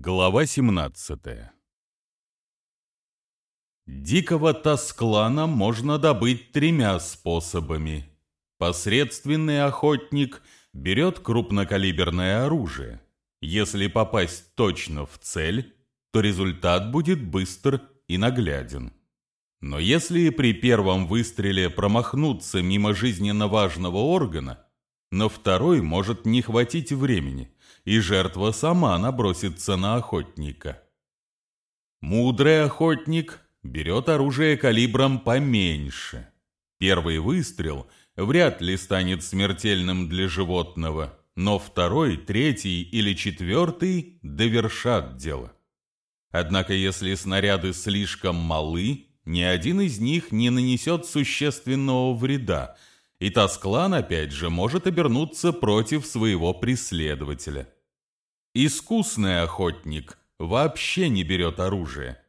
Глава 17 Дикого тасклана можно добыть тремя способами. Посредственный охотник берет крупнокалиберное оружие. Если попасть точно в цель, то результат будет быстр и нагляден. Но если при первом выстреле промахнуться мимо жизненно важного органа, на второй может не хватить времени – и жертва сама набросится на охотника. Мудрый охотник берет оружие калибром поменьше. Первый выстрел вряд ли станет смертельным для животного, но второй, третий или четвертый довершат дело. Однако если снаряды слишком малы, ни один из них не нанесет существенного вреда, и Тасклан опять же может обернуться против своего преследователя. Искусный охотник вообще не берет оружие.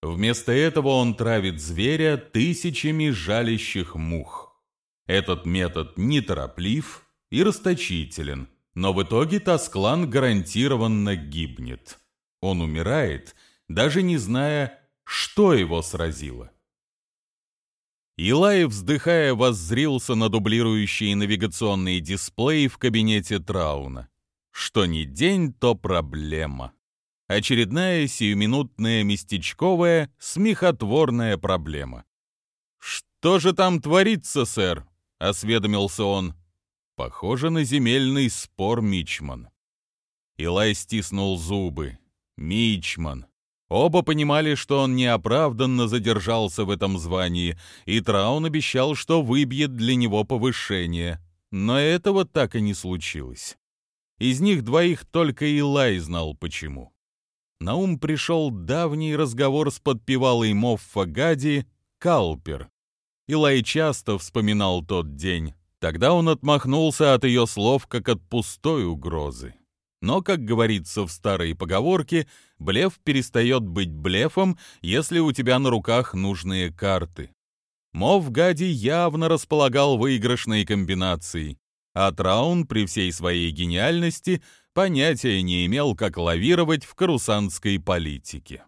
Вместо этого он травит зверя тысячами жалящих мух. Этот метод нетороплив и расточителен, но в итоге Тасклан гарантированно гибнет. Он умирает, даже не зная, что его сразило. Илай, вздыхая, воззрился на дублирующие навигационные дисплеи в кабинете Трауна. Что ни день, то проблема. Очередная сиюминутная местечковая, смехотворная проблема. «Что же там творится, сэр?» — осведомился он. Похоже на земельный спор Мичман. Илай стиснул зубы. Мичман. Оба понимали, что он неоправданно задержался в этом звании, и Траун обещал, что выбьет для него повышение. Но этого так и не случилось. Из них двоих только Илай знал почему. На ум пришел давний разговор с подпевалой Моффа Гади Калпер. Илай часто вспоминал тот день. Тогда он отмахнулся от ее слов, как от пустой угрозы. Но, как говорится в старой поговорке, блеф перестает быть блефом, если у тебя на руках нужные карты. Мов Гади явно располагал выигрышной комбинацией а Траун при всей своей гениальности понятия не имел, как лавировать в карусанской политике.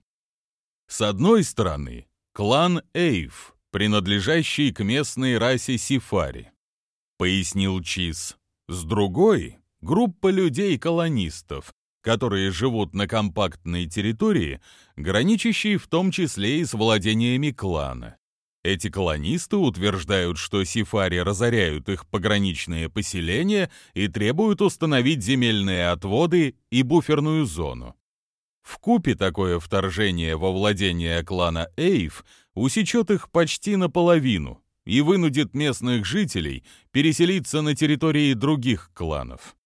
С одной стороны, клан Эйв, принадлежащий к местной расе Сифари, пояснил Чиз. С другой — группа людей-колонистов, которые живут на компактной территории, граничащей в том числе и с владениями клана. Эти колонисты утверждают, что сифари разоряют их пограничные поселения и требуют установить земельные отводы и буферную зону. В купе такое вторжение во владение клана Эйв усечет их почти наполовину и вынудит местных жителей переселиться на территории других кланов.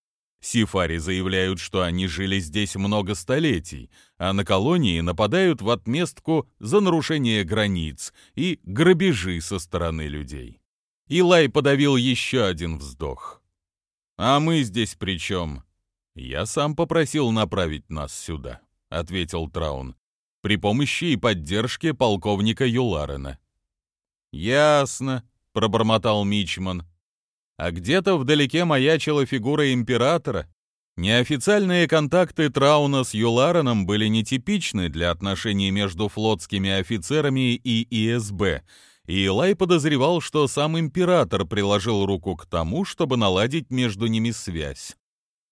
Сифари заявляют, что они жили здесь много столетий, а на колонии нападают в отместку за нарушение границ и грабежи со стороны людей. Илай подавил еще один вздох. «А мы здесь при чем?» «Я сам попросил направить нас сюда», — ответил Траун, «при помощи и поддержке полковника Юларена». «Ясно», — пробормотал Мичман а где-то вдалеке маячила фигура императора. Неофициальные контакты Трауна с Юлараном были нетипичны для отношений между флотскими офицерами и ИСБ, и Илай подозревал, что сам император приложил руку к тому, чтобы наладить между ними связь.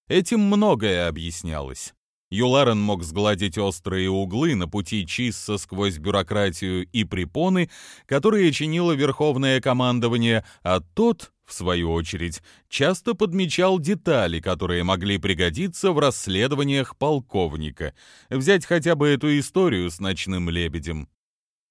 Этим многое объяснялось. Юларен мог сгладить острые углы на пути Чисса сквозь бюрократию и препоны, которые чинило Верховное командование, а тот, в свою очередь, часто подмечал детали, которые могли пригодиться в расследованиях полковника. Взять хотя бы эту историю с ночным лебедем.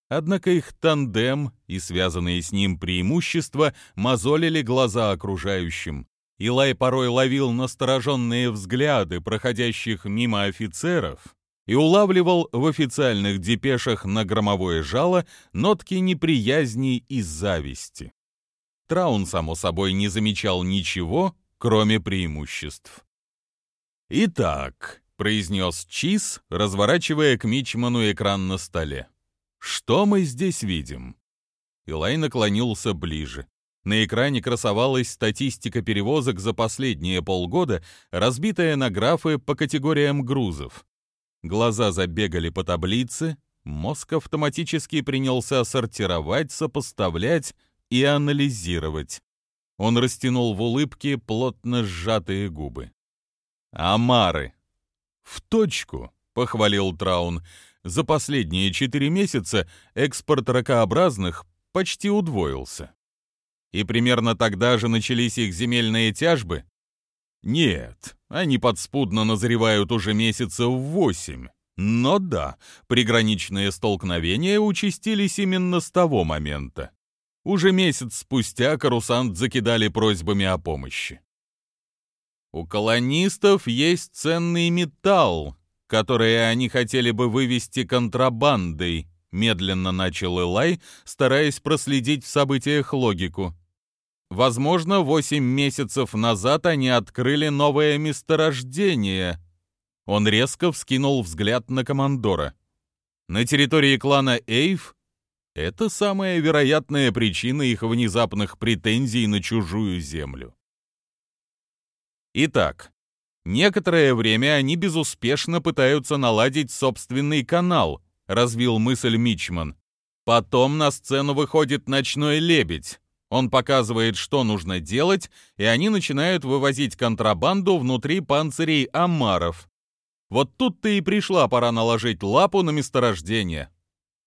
Однако их тандем и связанные с ним преимущества мозолили глаза окружающим. Илай порой ловил настороженные взгляды проходящих мимо офицеров и улавливал в официальных депешах на громовое жало нотки неприязни и зависти. Траун, само собой, не замечал ничего, кроме преимуществ. «Итак», — произнес Чиз, разворачивая к Мичману экран на столе, — «что мы здесь видим?» Илай наклонился ближе. На экране красовалась статистика перевозок за последние полгода, разбитая на графы по категориям грузов. Глаза забегали по таблице, мозг автоматически принялся сортировать, сопоставлять и анализировать. Он растянул в улыбке плотно сжатые губы. «Амары!» «В точку!» — похвалил Траун. «За последние четыре месяца экспорт ракообразных почти удвоился». «И примерно тогда же начались их земельные тяжбы?» «Нет, они подспудно назревают уже месяцев восемь. Но да, приграничные столкновения участились именно с того момента. Уже месяц спустя Карусант закидали просьбами о помощи. У колонистов есть ценный металл, который они хотели бы вывести контрабандой, медленно начал Элай, стараясь проследить в событиях логику. Возможно, восемь месяцев назад они открыли новое месторождение. Он резко вскинул взгляд на командора. На территории клана Эйв это самая вероятная причина их внезапных претензий на чужую землю. Итак, некоторое время они безуспешно пытаются наладить собственный канал, развил мысль Мичман. Потом на сцену выходит ночной лебедь. Он показывает, что нужно делать, и они начинают вывозить контрабанду внутри панцирей амаров. Вот тут-то и пришла пора наложить лапу на месторождение.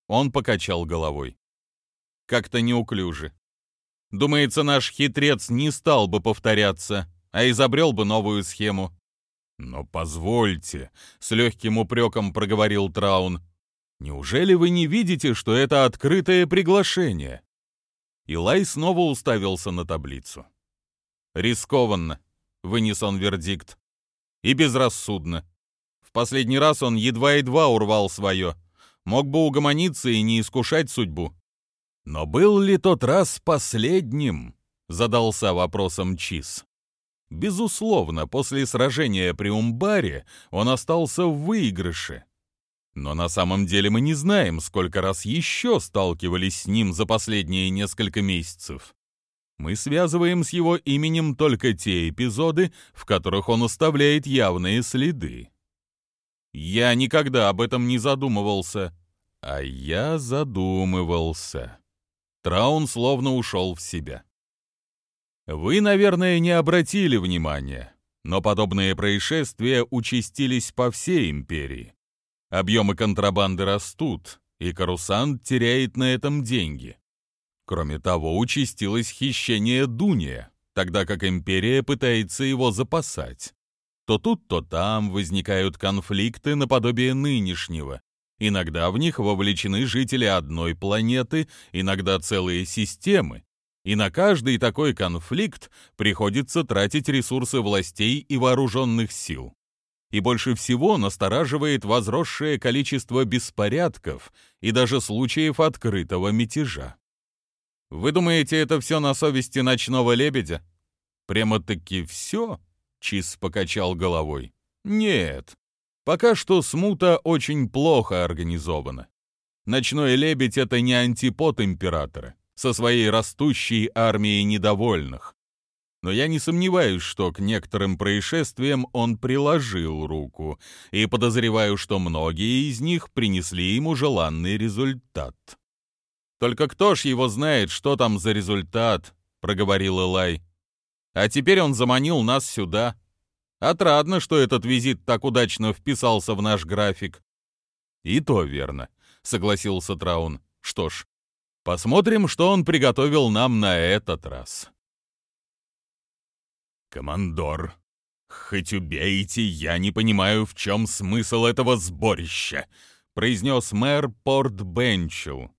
Он покачал головой. Как-то неуклюже. Думается, наш хитрец не стал бы повторяться, а изобрел бы новую схему. «Но позвольте», — с легким упреком проговорил Траун, «неужели вы не видите, что это открытое приглашение?» Илай снова уставился на таблицу. «Рискованно», — вынес он вердикт, — «и безрассудно. В последний раз он едва-едва урвал свое, мог бы угомониться и не искушать судьбу. Но был ли тот раз последним? Задался вопросом Чиз. Безусловно, после сражения при Умбаре он остался в выигрыше. Но на самом деле мы не знаем, сколько раз еще сталкивались с ним за последние несколько месяцев. Мы связываем с его именем только те эпизоды, в которых он оставляет явные следы. Я никогда об этом не задумывался. А я задумывался. Траун словно ушел в себя. Вы, наверное, не обратили внимания, но подобные происшествия участились по всей империи. Объемы контрабанды растут, и Карусант теряет на этом деньги. Кроме того, участилось хищение Дуния, тогда как империя пытается его запасать. То тут, то там возникают конфликты наподобие нынешнего. Иногда в них вовлечены жители одной планеты, иногда целые системы. И на каждый такой конфликт приходится тратить ресурсы властей и вооруженных сил. И больше всего настораживает возросшее количество беспорядков и даже случаев открытого мятежа. Вы думаете, это все на совести ночного лебедя? Прямо-таки все? Чиз покачал головой. Нет, пока что смута очень плохо организована. Ночной лебедь — это не антипод императора, со своей растущей армией недовольных. Но я не сомневаюсь, что к некоторым происшествиям он приложил руку, и подозреваю, что многие из них принесли ему желанный результат. «Только кто ж его знает, что там за результат?» — проговорил Элай. А теперь он заманил нас сюда. Отрадно, что этот визит так удачно вписался в наш график. И то верно, согласился Траун. Что ж, посмотрим, что он приготовил нам на этот раз. Командор, хоть убейте, я не понимаю, в чем смысл этого сборища, произнес мэр Порт Бенчел.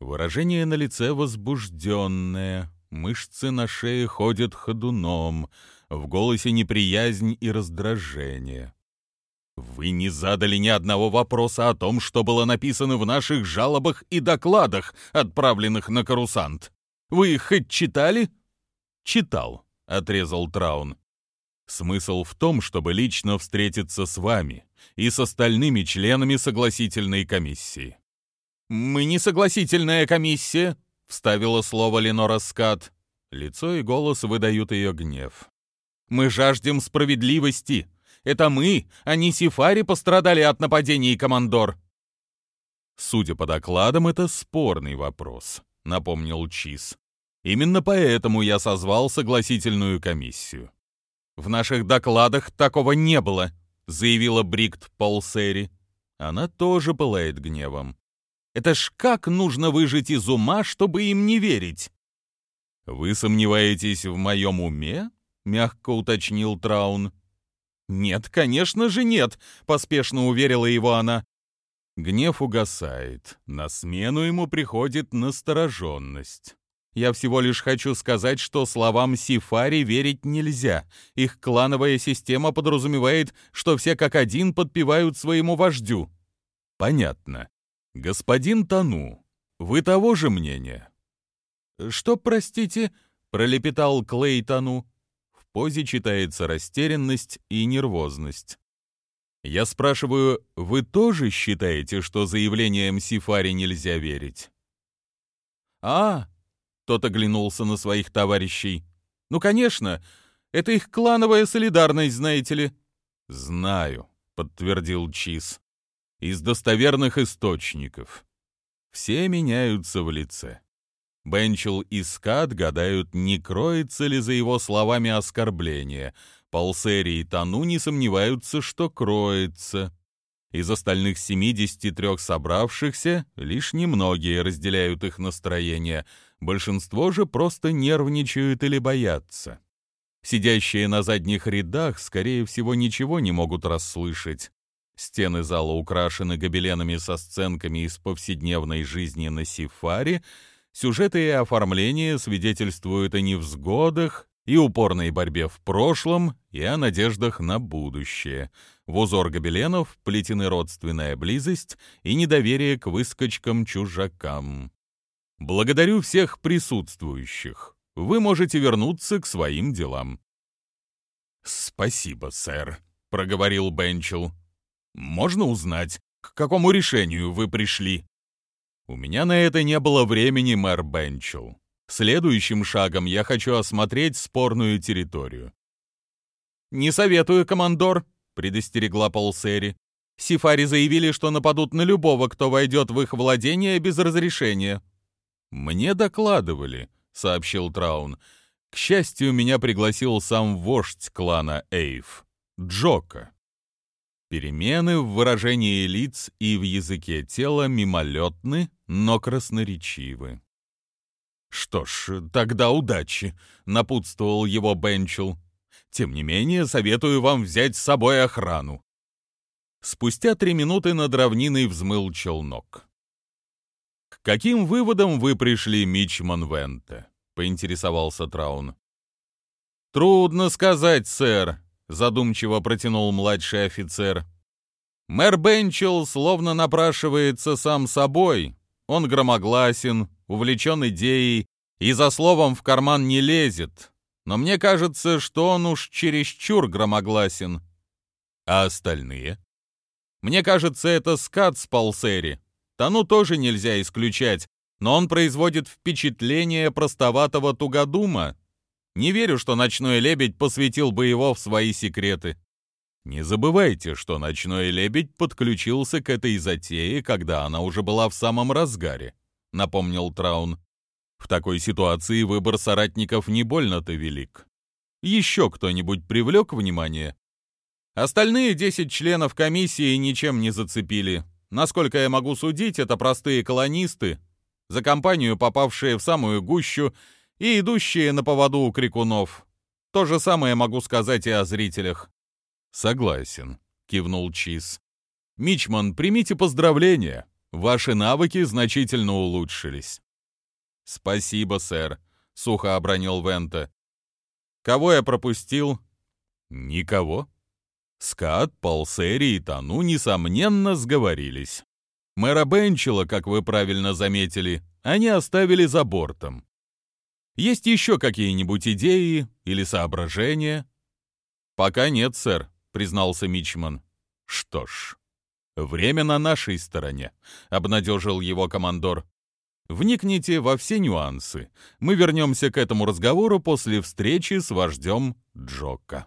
Выражение на лице возбужденное, Мышцы на шее ходят ходуном, в голосе неприязнь и раздражение. Вы не задали ни одного вопроса о том, что было написано в наших жалобах и докладах, отправленных на Карусант. Вы их хоть читали? Читал, отрезал Траун. Смысл в том, чтобы лично встретиться с вами и с остальными членами согласительной комиссии. Мы не согласительная комиссия, — вставила слово Ленора Скат. Лицо и голос выдают ее гнев. «Мы жаждем справедливости. Это мы, а не Сифари, пострадали от нападений, командор!» «Судя по докладам, это спорный вопрос», — напомнил Чиз. «Именно поэтому я созвал согласительную комиссию». «В наших докладах такого не было», — заявила Брикт Полсери. Она тоже пылает гневом. «Это ж как нужно выжить из ума, чтобы им не верить?» «Вы сомневаетесь в моем уме?» — мягко уточнил Траун. «Нет, конечно же нет», — поспешно уверила его она. Гнев угасает, на смену ему приходит настороженность. Я всего лишь хочу сказать, что словам Сифари верить нельзя. Их клановая система подразумевает, что все как один подпевают своему вождю. Понятно. Господин Тану, вы того же мнения? Что, простите, пролепетал Клей Тану. В позе читается растерянность и нервозность. Я спрашиваю, вы тоже считаете, что заявлениям Сифари нельзя верить? А, тот оглянулся на своих товарищей. «Ну, конечно, это их клановая солидарность, знаете ли». «Знаю», — подтвердил Чиз. «Из достоверных источников. Все меняются в лице. Бенчел и Скат гадают, не кроется ли за его словами оскорбление. Полсери и Тану не сомневаются, что кроется. Из остальных 73 собравшихся лишь немногие разделяют их настроение — Большинство же просто нервничают или боятся. Сидящие на задних рядах, скорее всего, ничего не могут расслышать. Стены зала украшены гобеленами со сценками из повседневной жизни на Сифаре. Сюжеты и оформление свидетельствуют о невзгодах и упорной борьбе в прошлом, и о надеждах на будущее. В узор гобеленов плетены родственная близость и недоверие к выскочкам-чужакам. Благодарю всех присутствующих. Вы можете вернуться к своим делам. Спасибо, сэр, проговорил Бенчел. Можно узнать, к какому решению вы пришли? У меня на это не было времени, мэр Бенчел. Следующим шагом я хочу осмотреть спорную территорию. «Не советую, командор», — предостерегла Полсери. «Сифари заявили, что нападут на любого, кто войдет в их владение без разрешения. «Мне докладывали», — сообщил Траун. «К счастью, меня пригласил сам вождь клана Эйв, Джока». Перемены в выражении лиц и в языке тела мимолетны, но красноречивы. «Что ж, тогда удачи», — напутствовал его Бенчел. «Тем не менее, советую вам взять с собой охрану». Спустя три минуты над равниной взмыл челнок каким выводом вы пришли, Мичман Венте?» — поинтересовался Траун. «Трудно сказать, сэр», — задумчиво протянул младший офицер. «Мэр Бенчел словно напрашивается сам собой. Он громогласен, увлечен идеей и за словом в карман не лезет. Но мне кажется, что он уж чересчур громогласен. А остальные? Мне кажется, это скат с Палсери. Тану тоже нельзя исключать, но он производит впечатление простоватого тугодума. Не верю, что ночной лебедь посвятил бы его в свои секреты. Не забывайте, что ночной лебедь подключился к этой затее, когда она уже была в самом разгаре, напомнил Траун. В такой ситуации выбор соратников не больно-то велик. Еще кто-нибудь привлек внимание? Остальные десять членов комиссии ничем не зацепили, Насколько я могу судить, это простые колонисты, за компанию попавшие в самую гущу и идущие на поводу у крикунов. То же самое могу сказать и о зрителях. Согласен, кивнул Чиз. Мичман, примите поздравления. Ваши навыки значительно улучшились. Спасибо, сэр, сухо обронил Вента. Кого я пропустил? Никого, Скат, Полсери и Тану, несомненно, сговорились. Мэра Бенчела, как вы правильно заметили, они оставили за бортом. Есть еще какие-нибудь идеи или соображения? Пока нет, сэр, признался Мичман. Что ж, время на нашей стороне, обнадежил его командор. Вникните во все нюансы. Мы вернемся к этому разговору после встречи с вождем Джока.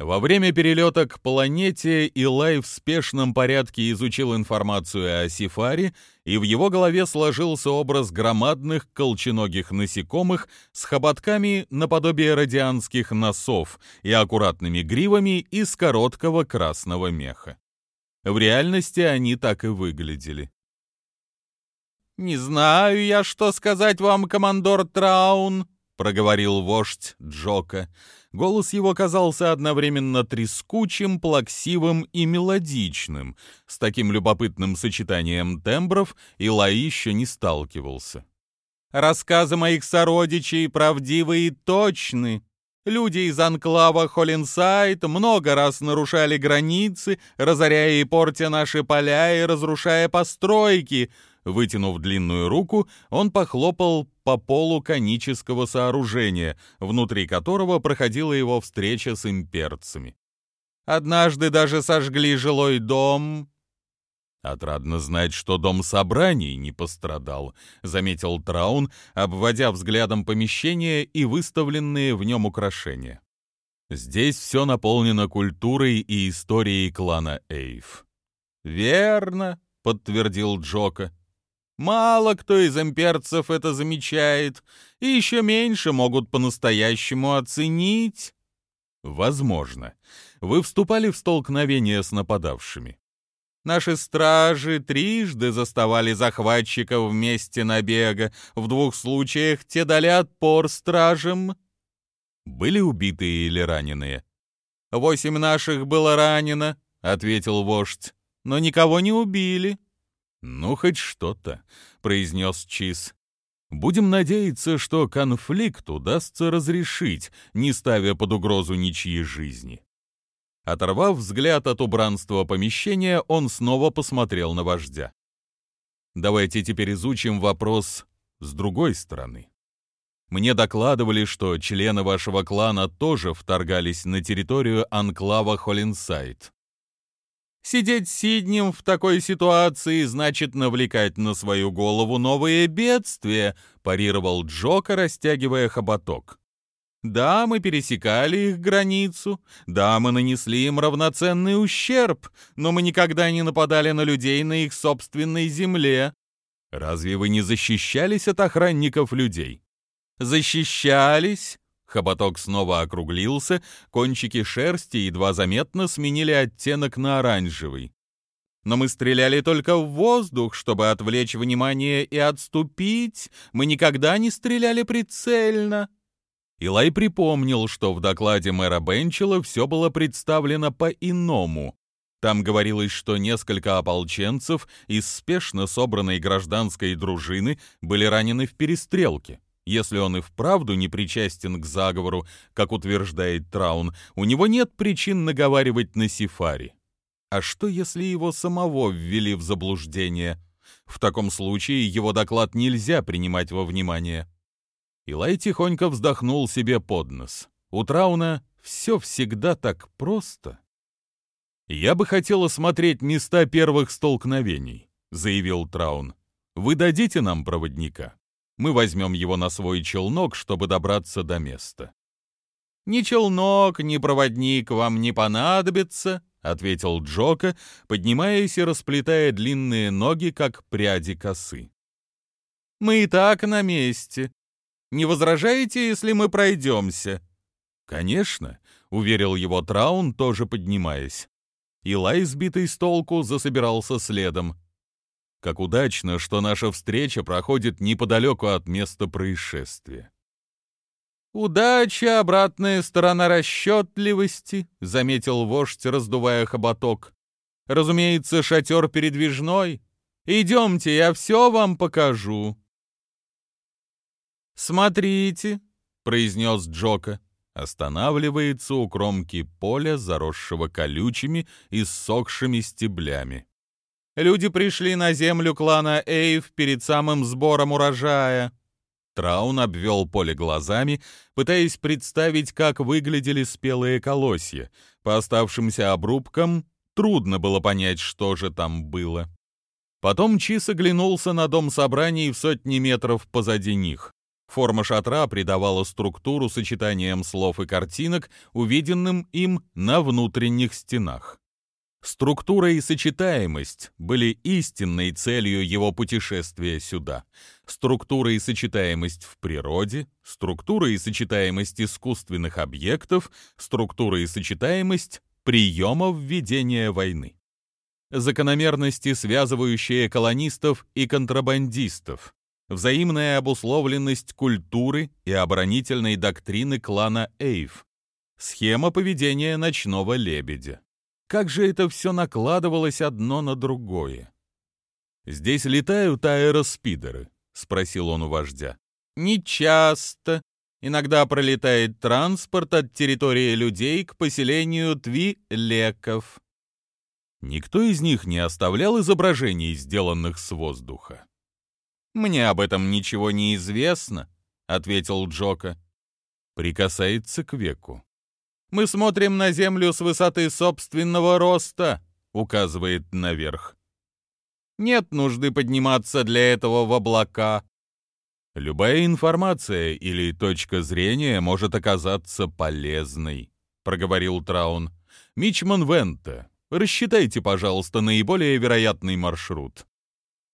Во время перелета к планете Илай в спешном порядке изучил информацию о Сифаре, и в его голове сложился образ громадных колченогих насекомых с хоботками наподобие радианских носов и аккуратными гривами из короткого красного меха. В реальности они так и выглядели. «Не знаю я, что сказать вам, командор Траун», — проговорил вождь Джока. Голос его казался одновременно трескучим, плаксивым и мелодичным. С таким любопытным сочетанием тембров Илай еще не сталкивался. «Рассказы моих сородичей правдивы и точны. Люди из анклава Холлинсайд много раз нарушали границы, разоряя и портя наши поля и разрушая постройки, Вытянув длинную руку, он похлопал по полу конического сооружения, внутри которого проходила его встреча с имперцами. «Однажды даже сожгли жилой дом». «Отрадно знать, что дом собраний не пострадал», — заметил Траун, обводя взглядом помещение и выставленные в нем украшения. «Здесь все наполнено культурой и историей клана Эйв». «Верно», — подтвердил Джока. Мало кто из имперцев это замечает, и еще меньше могут по-настоящему оценить. Возможно. Вы вступали в столкновение с нападавшими. Наши стражи трижды заставали захватчиков вместе набега. В двух случаях те дали отпор стражам. Были убитые или раненые? Восемь наших было ранено, — ответил вождь, — но никого не убили. «Ну, хоть что-то», — произнес Чиз. «Будем надеяться, что конфликт удастся разрешить, не ставя под угрозу ничьи жизни». Оторвав взгляд от убранства помещения, он снова посмотрел на вождя. «Давайте теперь изучим вопрос с другой стороны. Мне докладывали, что члены вашего клана тоже вторгались на территорию анклава Холлинсайд. Сидеть сиднем в такой ситуации значит навлекать на свою голову новые бедствия, парировал Джока, растягивая хоботок. Да, мы пересекали их границу, да, мы нанесли им равноценный ущерб, но мы никогда не нападали на людей на их собственной земле. Разве вы не защищались от охранников людей? Защищались, Хоботок снова округлился, кончики шерсти едва заметно сменили оттенок на оранжевый. Но мы стреляли только в воздух, чтобы отвлечь внимание и отступить. Мы никогда не стреляли прицельно. Илай припомнил, что в докладе мэра Бенчела все было представлено по-иному. Там говорилось, что несколько ополченцев из спешно собранной гражданской дружины были ранены в перестрелке. Если он и вправду не причастен к заговору, как утверждает Траун, у него нет причин наговаривать на Сифари. А что, если его самого ввели в заблуждение? В таком случае его доклад нельзя принимать во внимание. Илай тихонько вздохнул себе под нос. У Трауна все всегда так просто. «Я бы хотел осмотреть места первых столкновений», — заявил Траун. «Вы дадите нам проводника?» Мы возьмем его на свой челнок, чтобы добраться до места». «Ни челнок, ни проводник вам не понадобится», — ответил Джока, поднимаясь и расплетая длинные ноги, как пряди косы. «Мы и так на месте. Не возражаете, если мы пройдемся?» «Конечно», — уверил его Траун, тоже поднимаясь. Илай, сбитый с толку, засобирался следом. Как удачно, что наша встреча проходит неподалеку от места происшествия. «Удача — обратная сторона расчетливости», — заметил вождь, раздувая хоботок. «Разумеется, шатер передвижной. Идемте, я все вам покажу». «Смотрите», — произнес Джока, останавливается у кромки поля, заросшего колючими и ссохшими стеблями. Люди пришли на землю клана Эйв перед самым сбором урожая. Траун обвел поле глазами, пытаясь представить, как выглядели спелые колосья. По оставшимся обрубкам трудно было понять, что же там было. Потом Чис оглянулся на дом собраний в сотни метров позади них. Форма шатра придавала структуру сочетанием слов и картинок, увиденным им на внутренних стенах. Структура и сочетаемость были истинной целью его путешествия сюда. Структура и сочетаемость в природе, структура и сочетаемость искусственных объектов, структура и сочетаемость приемов ведения войны. Закономерности, связывающие колонистов и контрабандистов, взаимная обусловленность культуры и оборонительной доктрины клана Эйв, схема поведения ночного лебедя. Как же это все накладывалось одно на другое? «Здесь летают аэроспидеры?» — спросил он у вождя. «Не часто. Иногда пролетает транспорт от территории людей к поселению Тви-Леков». Никто из них не оставлял изображений, сделанных с воздуха. «Мне об этом ничего не известно», — ответил Джока. «Прикасается к веку. Мы смотрим на Землю с высоты собственного роста», — указывает наверх. «Нет нужды подниматься для этого в облака». «Любая информация или точка зрения может оказаться полезной», — проговорил Траун. «Мичман Вента, рассчитайте, пожалуйста, наиболее вероятный маршрут».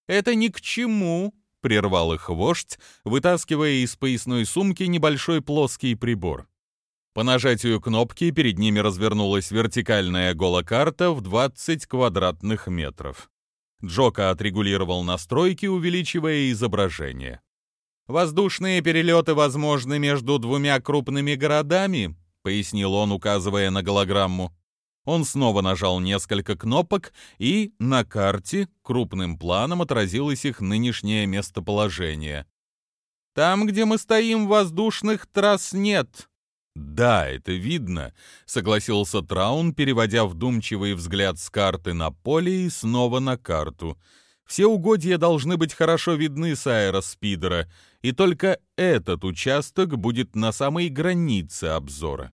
«Это ни к чему», — прервал их вождь, вытаскивая из поясной сумки небольшой плоский прибор. По нажатию кнопки перед ними развернулась вертикальная голокарта в 20 квадратных метров. Джока отрегулировал настройки, увеличивая изображение. «Воздушные перелеты возможны между двумя крупными городами», — пояснил он, указывая на голограмму. Он снова нажал несколько кнопок, и на карте крупным планом отразилось их нынешнее местоположение. «Там, где мы стоим, воздушных трасс нет», «Да, это видно», — согласился Траун, переводя вдумчивый взгляд с карты на поле и снова на карту. «Все угодья должны быть хорошо видны с аэроспидера, и только этот участок будет на самой границе обзора.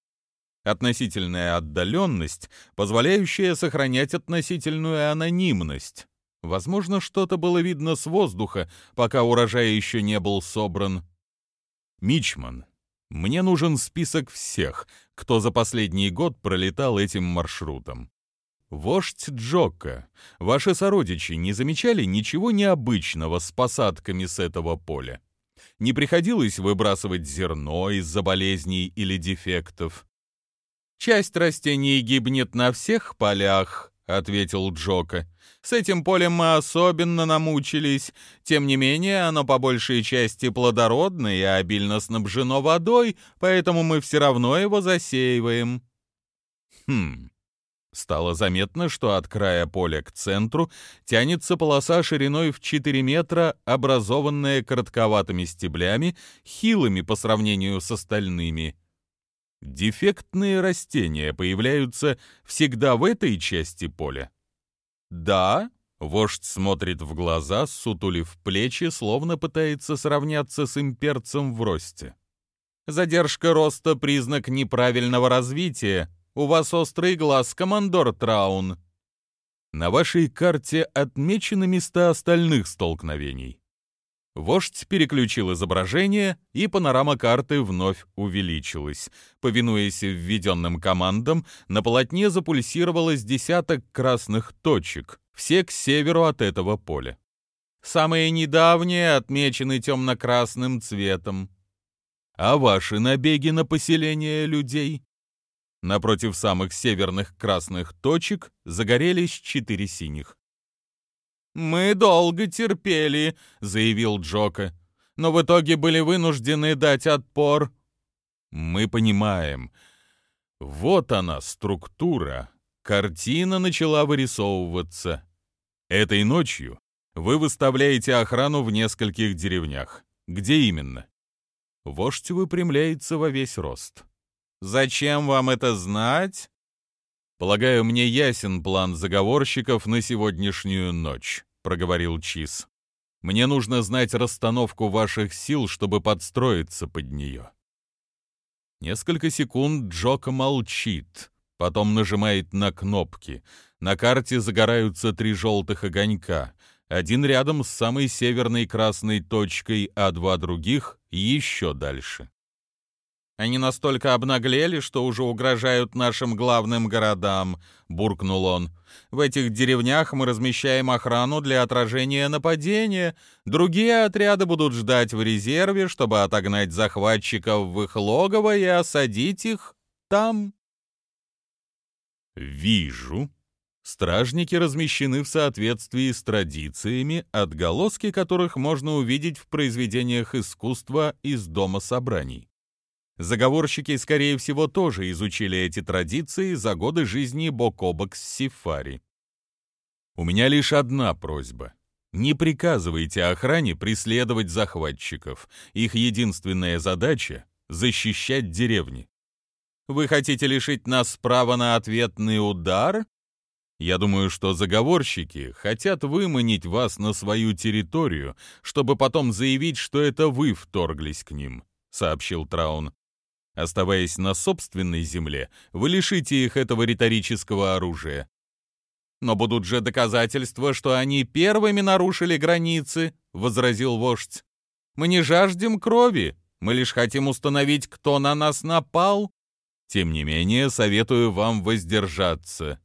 Относительная отдаленность, позволяющая сохранять относительную анонимность. Возможно, что-то было видно с воздуха, пока урожай еще не был собран. Мичман, мне нужен список всех, кто за последний год пролетал этим маршрутом. Вождь Джокка, ваши сородичи не замечали ничего необычного с посадками с этого поля? Не приходилось выбрасывать зерно из-за болезней или дефектов? Часть растений гибнет на всех полях, — ответил Джока. «С этим полем мы особенно намучились. Тем не менее, оно по большей части плодородное и обильно снабжено водой, поэтому мы все равно его засеиваем». «Хм...» Стало заметно, что от края поля к центру тянется полоса шириной в 4 метра, образованная коротковатыми стеблями, хилыми по сравнению с остальными. Дефектные растения появляются всегда в этой части поля? Да, вождь смотрит в глаза, сутулив плечи, словно пытается сравняться с имперцем в росте. Задержка роста — признак неправильного развития. У вас острый глаз, командор Траун. На вашей карте отмечены места остальных столкновений. Вождь переключил изображение, и панорама карты вновь увеличилась. Повинуясь введенным командам, на полотне запульсировалось десяток красных точек, все к северу от этого поля. Самые недавние отмечены темно-красным цветом. А ваши набеги на поселение людей? Напротив самых северных красных точек загорелись четыре синих. «Мы долго терпели», — заявил Джока, «но в итоге были вынуждены дать отпор». «Мы понимаем. Вот она, структура. Картина начала вырисовываться. Этой ночью вы выставляете охрану в нескольких деревнях. Где именно?» Вождь выпрямляется во весь рост. «Зачем вам это знать?» «Полагаю, мне ясен план заговорщиков на сегодняшнюю ночь», — проговорил Чиз. «Мне нужно знать расстановку ваших сил, чтобы подстроиться под нее». Несколько секунд Джока молчит, потом нажимает на кнопки. На карте загораются три желтых огонька. Один рядом с самой северной красной точкой, а два других еще дальше. «Они настолько обнаглели, что уже угрожают нашим главным городам», — буркнул он. «В этих деревнях мы размещаем охрану для отражения нападения. Другие отряды будут ждать в резерве, чтобы отогнать захватчиков в их логово и осадить их там». «Вижу», Стражники размещены в соответствии с традициями, отголоски которых можно увидеть в произведениях искусства из Дома собраний. Заговорщики, скорее всего, тоже изучили эти традиции за годы жизни бок о бок с Сифари. У меня лишь одна просьба. Не приказывайте охране преследовать захватчиков. Их единственная задача — защищать деревни. Вы хотите лишить нас права на ответный удар? Я думаю, что заговорщики хотят выманить вас на свою территорию, чтобы потом заявить, что это вы вторглись к ним», — сообщил Траун. «Оставаясь на собственной земле, вы лишите их этого риторического оружия». «Но будут же доказательства, что они первыми нарушили границы», — возразил вождь. «Мы не жаждем крови, мы лишь хотим установить, кто на нас напал». «Тем не менее, советую вам воздержаться»,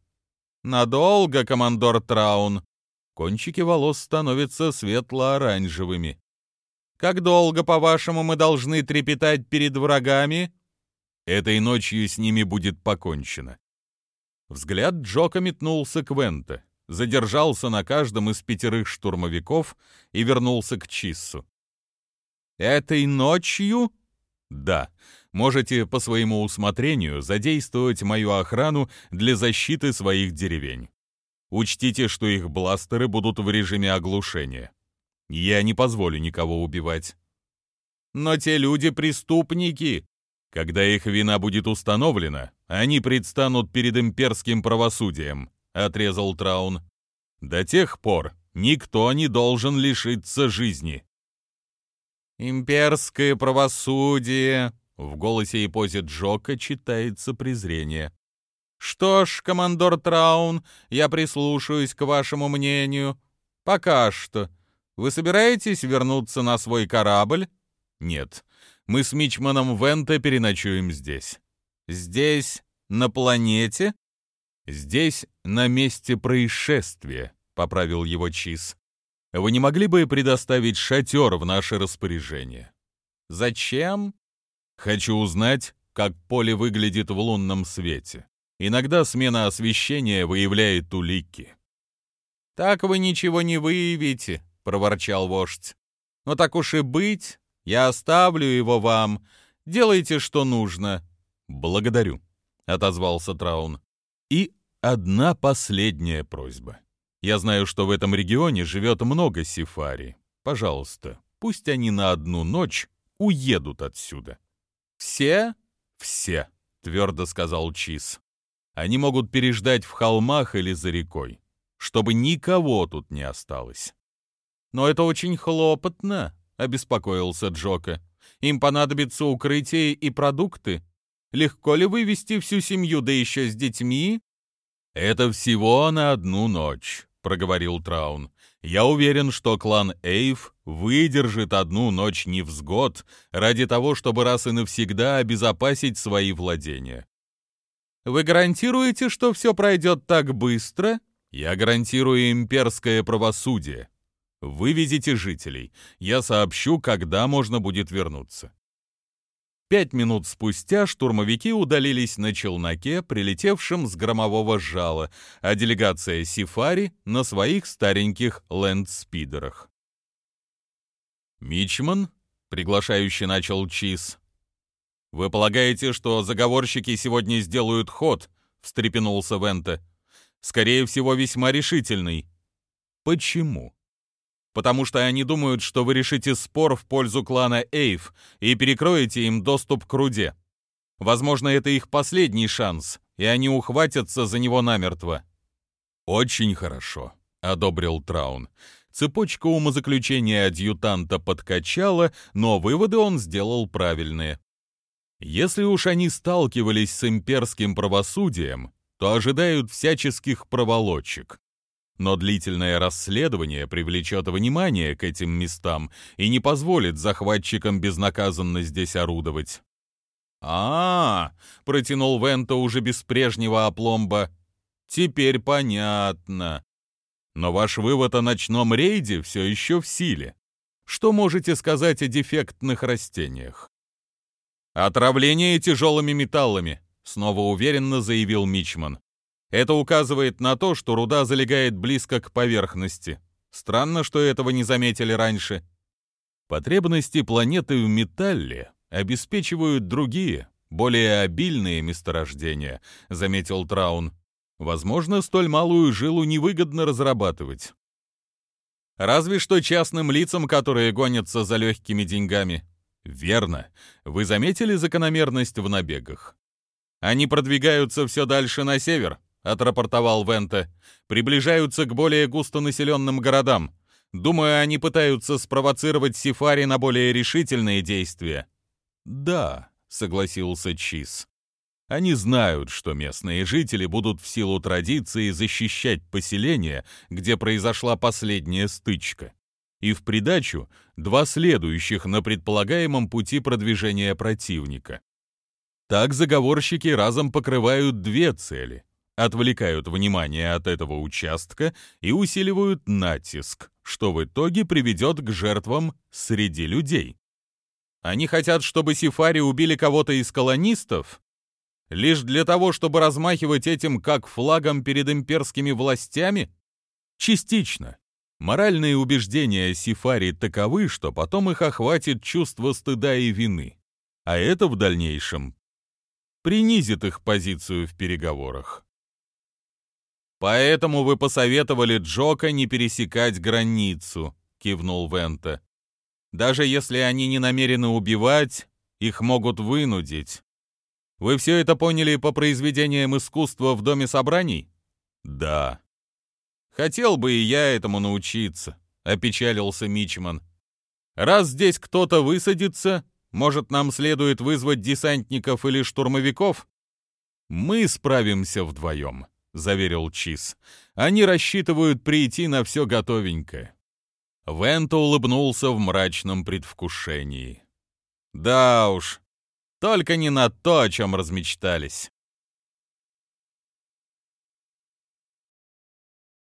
Надолго, командор Траун. Кончики волос становятся светло-оранжевыми. Как долго, по-вашему, мы должны трепетать перед врагами? Этой ночью с ними будет покончено. Взгляд Джока метнулся к Вента, задержался на каждом из пятерых штурмовиков и вернулся к Чиссу. «Этой ночью?» «Да можете по своему усмотрению задействовать мою охрану для защиты своих деревень. Учтите, что их бластеры будут в режиме оглушения. Я не позволю никого убивать. Но те люди преступники. Когда их вина будет установлена, они предстанут перед имперским правосудием, отрезал Траун. До тех пор никто не должен лишиться жизни. Имперское правосудие, в голосе и позе Джока читается презрение. «Что ж, командор Траун, я прислушаюсь к вашему мнению. Пока что. Вы собираетесь вернуться на свой корабль?» «Нет. Мы с Мичманом Венте переночуем здесь». «Здесь, на планете?» «Здесь, на месте происшествия», — поправил его Чиз. «Вы не могли бы предоставить шатер в наше распоряжение?» «Зачем?» Хочу узнать, как поле выглядит в лунном свете. Иногда смена освещения выявляет улики. «Так вы ничего не выявите», — проворчал вождь. «Но так уж и быть, я оставлю его вам. Делайте, что нужно». «Благодарю», — отозвался Траун. «И одна последняя просьба. Я знаю, что в этом регионе живет много сифари. Пожалуйста, пусть они на одну ночь уедут отсюда». «Все?» «Все», — твердо сказал Чиз. «Они могут переждать в холмах или за рекой, чтобы никого тут не осталось». «Но это очень хлопотно», — обеспокоился Джока. «Им понадобится укрытие и продукты. Легко ли вывести всю семью, да еще с детьми?» «Это всего на одну ночь», — проговорил Траун. Я уверен, что клан Эйв выдержит одну ночь невзгод ради того, чтобы раз и навсегда обезопасить свои владения. Вы гарантируете, что все пройдет так быстро? Я гарантирую имперское правосудие. Вывезите жителей. Я сообщу, когда можно будет вернуться. Пять минут спустя штурмовики удалились на челноке, прилетевшем с громового жала, а делегация Сифари — на своих стареньких лэндспидерах. «Мичман?» — приглашающе начал Чиз. «Вы полагаете, что заговорщики сегодня сделают ход?» — встрепенулся Вента. «Скорее всего, весьма решительный». «Почему?» Потому что они думают, что вы решите спор в пользу клана Эйв и перекроете им доступ к руде. Возможно, это их последний шанс, и они ухватятся за него намертво». «Очень хорошо», — одобрил Траун. Цепочка умозаключения адъютанта подкачала, но выводы он сделал правильные. Если уж они сталкивались с имперским правосудием, то ожидают всяческих проволочек. Но длительное расследование привлечет внимание к этим местам и не позволит захватчикам безнаказанно здесь орудовать. А, -а, -а протянул Вента уже без прежнего опломба. Теперь понятно. Но ваш вывод о ночном рейде все еще в силе. Что можете сказать о дефектных растениях? Отравление тяжелыми металлами, снова уверенно заявил Мичман. Это указывает на то, что руда залегает близко к поверхности. Странно, что этого не заметили раньше. Потребности планеты в металле обеспечивают другие, более обильные месторождения, заметил Траун. Возможно, столь малую жилу невыгодно разрабатывать. Разве что частным лицам, которые гонятся за легкими деньгами. Верно. Вы заметили закономерность в набегах? Они продвигаются все дальше на север, — отрапортовал Вента. «Приближаются к более густонаселенным городам. Думаю, они пытаются спровоцировать Сифари на более решительные действия». «Да», — согласился Чиз. «Они знают, что местные жители будут в силу традиции защищать поселение, где произошла последняя стычка. И в придачу два следующих на предполагаемом пути продвижения противника. Так заговорщики разом покрывают две цели отвлекают внимание от этого участка и усиливают натиск, что в итоге приведет к жертвам среди людей. Они хотят, чтобы Сифари убили кого-то из колонистов? Лишь для того, чтобы размахивать этим как флагом перед имперскими властями? Частично. Моральные убеждения Сифари таковы, что потом их охватит чувство стыда и вины. А это в дальнейшем принизит их позицию в переговорах. «Поэтому вы посоветовали Джока не пересекать границу», — кивнул Вента. «Даже если они не намерены убивать, их могут вынудить. Вы все это поняли по произведениям искусства в Доме собраний?» «Да». «Хотел бы и я этому научиться», — опечалился Мичман. «Раз здесь кто-то высадится, может, нам следует вызвать десантников или штурмовиков?» «Мы справимся вдвоем», — заверил Чиз. «Они рассчитывают прийти на все готовенькое». Вента улыбнулся в мрачном предвкушении. «Да уж, только не на то, о чем размечтались».